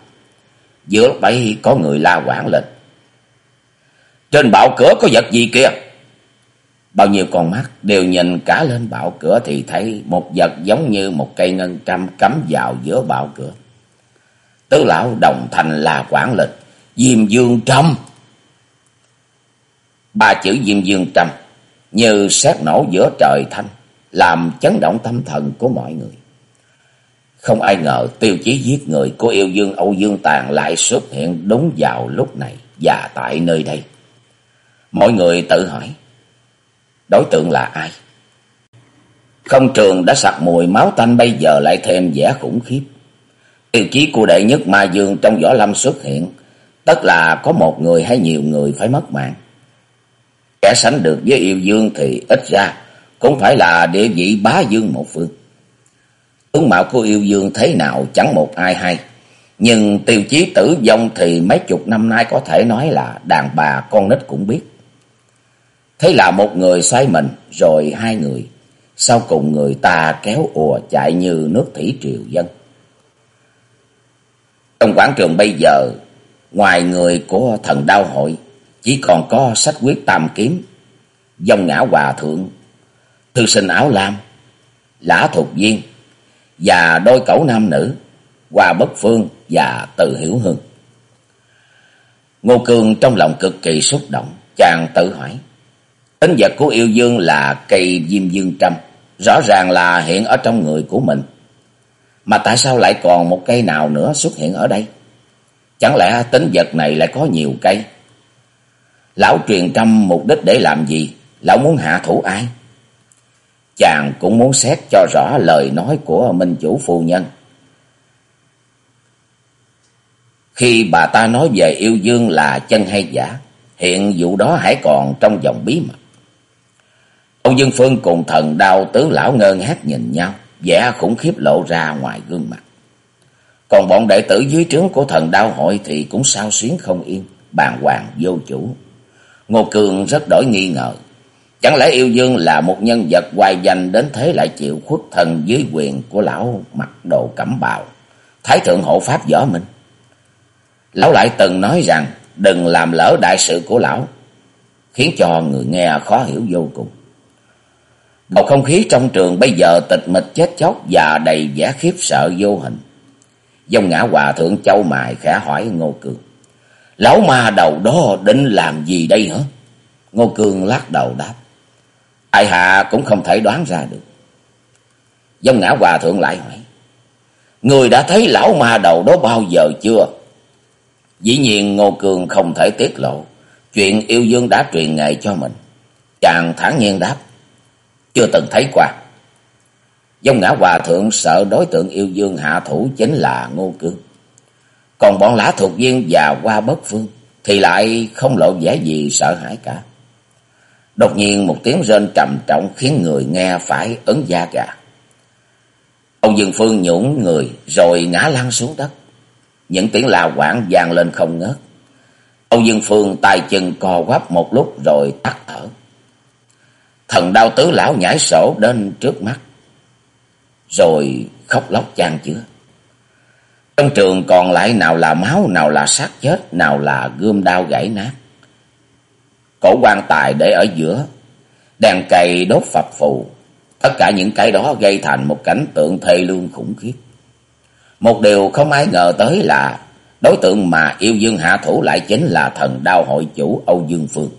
Giữa lúc ấy có người la quảng lên. Trên bạo cửa có vật gì kia? Bao nhiêu con mắt đều nhìn cả lên bạo cửa thì thấy một vật giống như một cây ngân trăm cắm vào giữa bạo cửa. Tứ lão đồng thành là quản lịch, Diêm Dương Trâm. Ba chữ Diêm Dương Trâm như xét nổ giữa trời thanh, làm chấn động tâm thần của mọi người. Không ai ngờ tiêu chí giết người của yêu dương Âu Dương Tàn lại xuất hiện đúng vào lúc này và tại nơi đây. Mọi người tự hỏi, đối tượng là ai? Không trường đã sặc mùi máu tanh bây giờ lại thêm vẻ khủng khiếp. Tiêu chí của đệ nhất ma dương trong võ lâm xuất hiện, tất là có một người hay nhiều người phải mất mạng. Kẻ sánh được với yêu dương thì ít ra cũng phải là địa vị bá dương một phương. Tướng mạo của yêu dương thế nào chẳng một ai hay. Nhưng tiêu chí tử vong thì mấy chục năm nay có thể nói là đàn bà con nít cũng biết. Thế là một người xoay mình, rồi hai người. Sau cùng người ta kéo ùa chạy như nước thủy triều dân. Trong quảng trường bây giờ, ngoài người của thần đao hội, chỉ còn có sách quyết tam kiếm, dòng ngã hòa thượng, thư sinh áo lam, lã thuộc viên, và đôi cẩu nam nữ, Hoa Bất Phương và Từ Hiểu Hương. Ngô Cương trong lòng cực kỳ xúc động, chàng tự hỏi. Tính vật của yêu dương là cây diêm dương trăm, rõ ràng là hiện ở trong người của mình. Mà tại sao lại còn một cây nào nữa xuất hiện ở đây? Chẳng lẽ tính vật này lại có nhiều cây? Lão truyền trăm mục đích để làm gì? Lão muốn hạ thủ ai? Chàng cũng muốn xét cho rõ lời nói của Minh Chủ Phu Nhân. Khi bà ta nói về yêu dương là chân hay giả, hiện vụ đó hãy còn trong vòng bí mật. Ông Dương Phương cùng thần đau tướng lão ngơ ngác nhìn nhau, vẻ khủng khiếp lộ ra ngoài gương mặt. Còn bọn đệ tử dưới trướng của thần đau hội thì cũng sao xuyến không yên, bàng hoàng vô chủ. Ngô Cường rất đổi nghi ngờ. Chẳng lẽ yêu dương là một nhân vật hoài danh đến thế lại chịu khuất thần dưới quyền của lão mặc đồ cẩm bào, Thái thượng hộ pháp võ minh. Lão lại từng nói rằng đừng làm lỡ đại sự của lão, khiến cho người nghe khó hiểu vô cùng. Bầu không khí trong trường bây giờ tịch mịch chết chóc và đầy vẻ khiếp sợ vô hình. Dông ngã hòa thượng châu mài khẽ hỏi Ngô Cường. Lão ma đầu đó định làm gì đây hả? Ngô Cường lắc đầu đáp. Ai hạ cũng không thể đoán ra được. Dông ngã hòa thượng lại hỏi. Người đã thấy lão ma đầu đó bao giờ chưa? Dĩ nhiên Ngô Cường không thể tiết lộ. Chuyện yêu dương đã truyền nghề cho mình. Chàng thản nhiên đáp. Chưa từng thấy qua. Dông ngã hòa thượng sợ đối tượng yêu dương hạ thủ chính là Ngô cường, Còn bọn lã thuộc viên và qua bất phương thì lại không lộ vẻ gì sợ hãi cả. Đột nhiên một tiếng rên trầm trọng khiến người nghe phải ấn da gà. Ông Dương Phương nhũng người rồi ngã lăn xuống đất. Những tiếng la quảng vang lên không ngớt. Âu Dương Phương tay chân co quắp một lúc rồi tắt thở. Thần đau tứ lão nhảy sổ đến trước mắt. Rồi khóc lóc chan chứa. Trong trường còn lại nào là máu, nào là xác chết, nào là gươm đao gãy nát. Cổ quan tài để ở giữa, đèn cày đốt phập phù. Tất cả những cái đó gây thành một cảnh tượng thê lương khủng khiếp. Một điều không ai ngờ tới là đối tượng mà yêu dương hạ thủ lại chính là thần đao hội chủ Âu Dương Phương.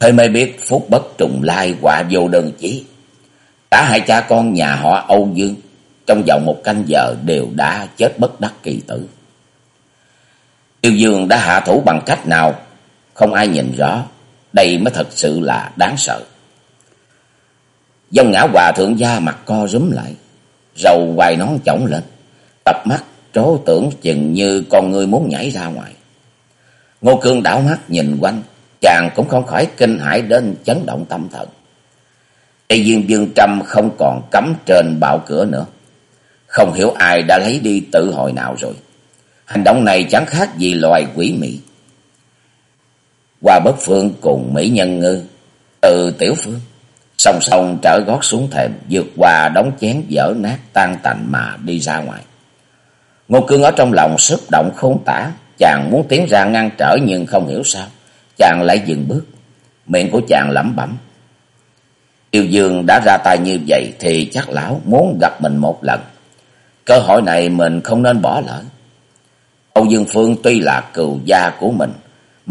Thầy mới biết phúc bất trùng lai quả vô đơn chí. Cả hai cha con nhà họ Âu Dương trong vòng một canh giờ đều đã chết bất đắc kỳ tử. Yêu Dương đã hạ thủ bằng cách nào, không ai nhìn rõ, đây mới thật sự là đáng sợ. Dông ngã hòa thượng gia mặt co rúm lại, rầu hoài nón chổng lên, tập mắt trố tưởng chừng như con người muốn nhảy ra ngoài. Ngô Cương đảo mắt nhìn quanh, chàng cũng không khỏi kinh hãi đến chấn động tâm thần. Tây Viên Dương Trâm không còn cắm trên bạo cửa nữa. Không hiểu ai đã lấy đi tự hồi nào rồi. Hành động này chẳng khác gì loài quỷ mị. Qua bất phương cùng Mỹ Nhân Ngư, từ Tiểu Phương, song song trở gót xuống thềm, vượt qua đóng chén dở nát tan tành mà đi ra ngoài. Ngô Cương ở trong lòng xúc động khôn tả, chàng muốn tiến ra ngăn trở nhưng không hiểu sao. Chàng lại dừng bước, miệng của chàng lẩm bẩm. Yêu Dương đã ra tay như vậy thì chắc lão muốn gặp mình một lần. Cơ hội này mình không nên bỏ lỡ. Âu Dương Phương tuy là cừu gia của mình,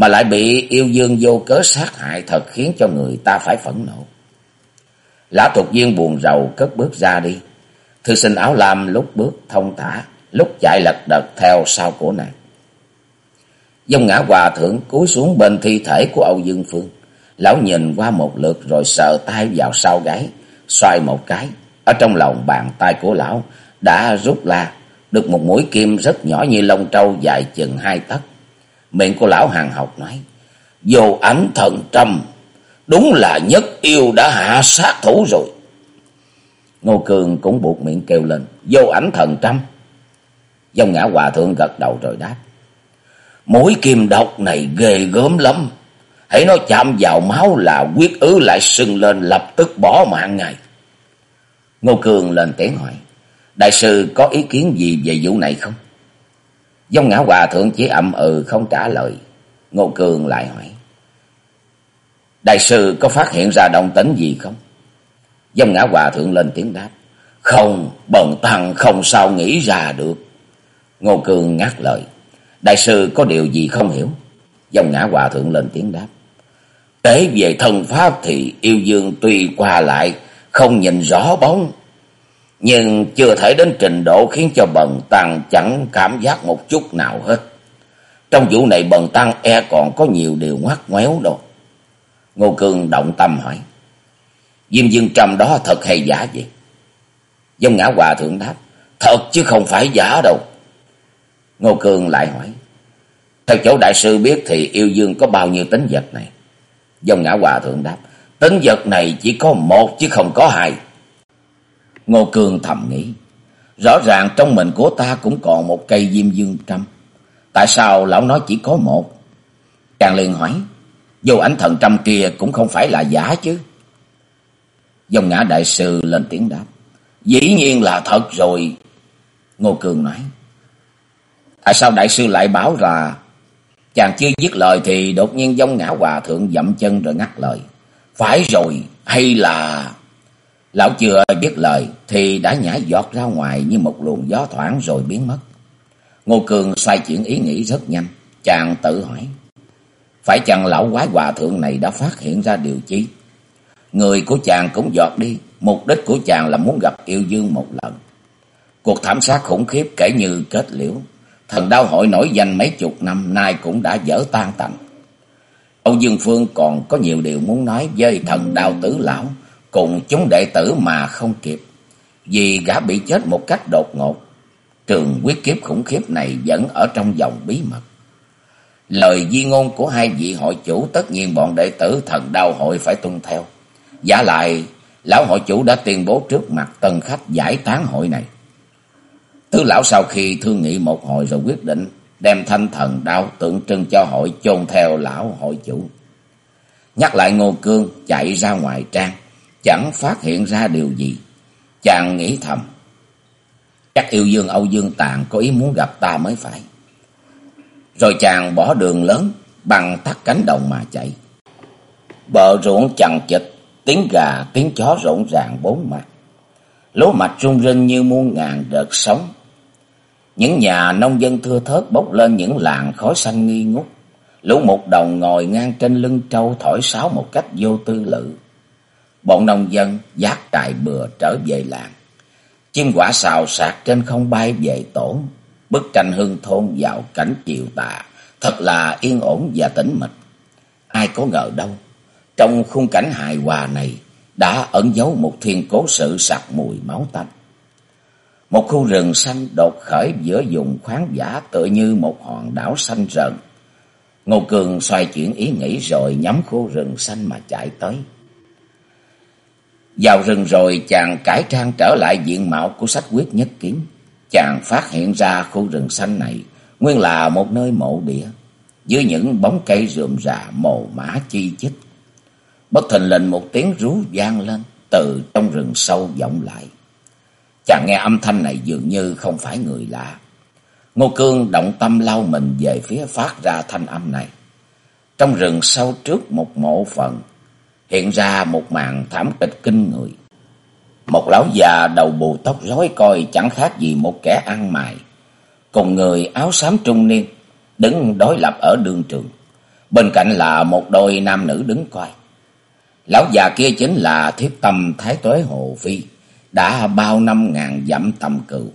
mà lại bị yêu dương vô cớ sát hại thật khiến cho người ta phải phẫn nộ. Lã thuộc viên buồn rầu cất bước ra đi. Thư sinh áo lam lúc bước thông tả, lúc chạy lật đật theo sau của nàng. Dông ngã hòa thượng cúi xuống bên thi thể của Âu Dương Phương. Lão nhìn qua một lượt rồi sợ tay vào sau gáy, xoay một cái. Ở trong lòng bàn tay của lão đã rút la được một mũi kim rất nhỏ như lông trâu dài chừng hai tấc. Miệng của lão hàng học nói, Vô ảnh thần trăm, đúng là nhất yêu đã hạ sát thủ rồi. Ngô Cường cũng buộc miệng kêu lên, Vô ảnh thần trăm. Dông ngã hòa thượng gật đầu rồi đáp, Mũi kim độc này ghê gớm lắm. Hãy nó chạm vào máu là quyết ứ lại sưng lên lập tức bỏ mạng ngay Ngô Cường lên tiếng hỏi. Đại sư có ý kiến gì về vụ này không? Dông ngã hòa thượng chỉ ậm ừ không trả lời. Ngô Cường lại hỏi. Đại sư có phát hiện ra động tĩnh gì không? Dông ngã hòa thượng lên tiếng đáp. Không, bần tăng không sao nghĩ ra được. Ngô Cường ngắt lời. Đại sư có điều gì không hiểu? Dông ngã hòa thượng lên tiếng đáp. Kể về thân pháp thì yêu dương tuy qua lại, không nhìn rõ bóng. Nhưng chưa thể đến trình độ khiến cho bần tăng chẳng cảm giác một chút nào hết. Trong vụ này bần tăng e còn có nhiều điều ngoắt ngoéo đâu. Ngô Cương động tâm hỏi. Diêm dương trầm đó thật hay giả vậy? Dông ngã hòa thượng đáp. Thật chứ không phải giả đâu. Ngô Cương lại hỏi. Theo chỗ đại sư biết thì yêu dương có bao nhiêu tính vật này? Dông ngã hòa thượng đáp. Tính vật này chỉ có một chứ không có hai. Ngô Cương thầm nghĩ. Rõ ràng trong mình của ta cũng còn một cây diêm dương trăm. Tại sao lão nói chỉ có một? Chàng liền hỏi. Dù ảnh thần trăm kia cũng không phải là giả chứ. Dòng ngã đại sư lên tiếng đáp. Dĩ nhiên là thật rồi. Ngô Cường nói. Tại sao đại sư lại bảo là Chàng chưa dứt lời thì đột nhiên dông ngã hòa thượng dậm chân rồi ngắt lời. Phải rồi, hay là... Lão chưa dứt lời thì đã nhả giọt ra ngoài như một luồng gió thoảng rồi biến mất. Ngô Cường xoay chuyển ý nghĩ rất nhanh. Chàng tự hỏi. Phải chăng lão quái hòa thượng này đã phát hiện ra điều chi? Người của chàng cũng giọt đi. Mục đích của chàng là muốn gặp yêu dương một lần. Cuộc thảm sát khủng khiếp kể như kết liễu. Thần đau hội nổi danh mấy chục năm, nay cũng đã dở tan tành. Âu Dương Phương còn có nhiều điều muốn nói với thần đao tử lão cùng chúng đệ tử mà không kịp. Vì gã bị chết một cách đột ngột. Trường quyết kiếp khủng khiếp này vẫn ở trong vòng bí mật. Lời di ngôn của hai vị hội chủ tất nhiên bọn đệ tử thần đau hội phải tuân theo. Giả lại, lão hội chủ đã tuyên bố trước mặt tân khách giải tán hội này. Tứ lão sau khi thương nghị một hồi rồi quyết định đem thanh thần đao tượng trưng cho hội chôn theo lão hội chủ. Nhắc lại Ngô Cương chạy ra ngoài trang, chẳng phát hiện ra điều gì. Chàng nghĩ thầm, chắc yêu dương Âu Dương tàng có ý muốn gặp ta mới phải. Rồi chàng bỏ đường lớn, bằng tắt cánh đồng mà chạy. Bờ ruộng chằng chịch, tiếng gà, tiếng chó rộn ràng bốn mặt. Lúa mạch rung rinh như muôn ngàn đợt sóng những nhà nông dân thưa thớt bốc lên những làng khói xanh nghi ngút. Lũ một đồng ngồi ngang trên lưng trâu thổi sáo một cách vô tư lự. Bọn nông dân giác trại bừa trở về làng. Chim quả xào sạc trên không bay về tổ. Bức tranh hương thôn vào cảnh chiều tà. Thật là yên ổn và tĩnh mịch. Ai có ngờ đâu. Trong khung cảnh hài hòa này đã ẩn giấu một thiên cố sự sặc mùi máu tanh. Một khu rừng xanh đột khởi giữa vùng khoáng giả tựa như một hòn đảo xanh rợn. Ngô Cường xoay chuyển ý nghĩ rồi nhắm khu rừng xanh mà chạy tới. Vào rừng rồi chàng cải trang trở lại diện mạo của sách quyết nhất kiến. Chàng phát hiện ra khu rừng xanh này nguyên là một nơi mộ địa. Dưới những bóng cây rượm rà mồ mã chi chít. Bất thình lình một tiếng rú vang lên từ trong rừng sâu vọng lại. Chàng nghe âm thanh này dường như không phải người lạ. Ngô Cương động tâm lao mình về phía phát ra thanh âm này. Trong rừng sâu trước một mộ phần, hiện ra một màn thảm kịch kinh người. Một lão già đầu bù tóc rối coi chẳng khác gì một kẻ ăn mày. Cùng người áo xám trung niên, đứng đối lập ở đường trường. Bên cạnh là một đôi nam nữ đứng coi. Lão già kia chính là thiết tâm Thái Tuế Hồ Phi, đã bao năm ngàn dặm tầm cựu.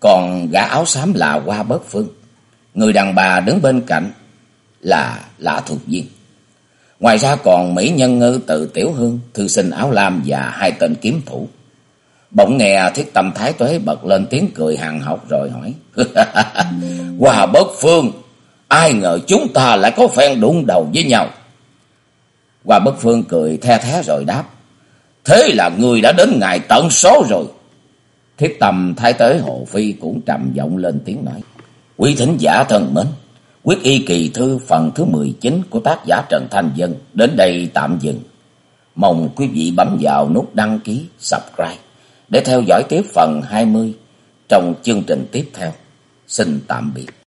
Còn gã áo xám là Hoa bất Phương. Người đàn bà đứng bên cạnh là Lã Thuộc Viên. Ngoài ra còn Mỹ Nhân Ngư từ Tiểu Hương, Thư sinh áo lam và hai tên kiếm thủ. Bỗng nghe thiết tâm thái tuế bật lên tiếng cười hàng học rồi hỏi. hòa Bớt Phương, ai ngờ chúng ta lại có phen đụng đầu với nhau. hòa Bất Phương cười the thế rồi đáp. Thế là người đã đến ngày tận số rồi. Thiết tâm thái tới Hồ Phi cũng trầm giọng lên tiếng nói. Quý thính giả thân mến, quyết y kỳ thư phần thứ 19 của tác giả Trần Thanh Dân đến đây tạm dừng. Mong quý vị bấm vào nút đăng ký, subscribe để theo dõi tiếp phần 20 trong chương trình tiếp theo. Xin tạm biệt.